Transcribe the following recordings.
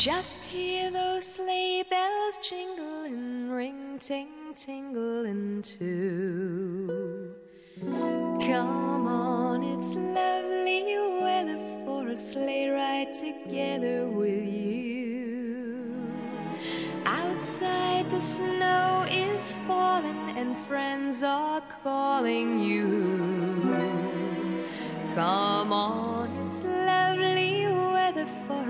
Just hear those sleigh bells jingle and ring, ting, tingling too. Come on, it's lovely weather for a sleigh ride together with you. Outside the snow is falling and friends are calling you. Come on, it's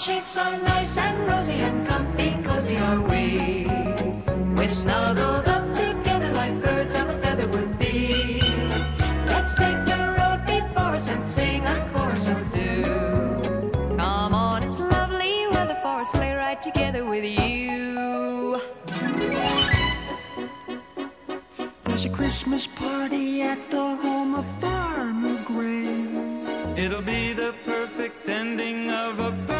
Cheeks are nice and rosy and comfy, cozy are we. We're snuggled up together like birds of a feather would be. Let's take the road before us and sing a chorus or two. Come on, it's lovely weather for a sleigh ride together with you. There's a Christmas party at the home of Farmer Gray. It'll be the perfect ending of a day.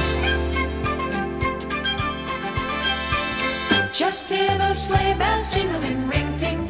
Just hear those sleigh bells jingling, ring, ting,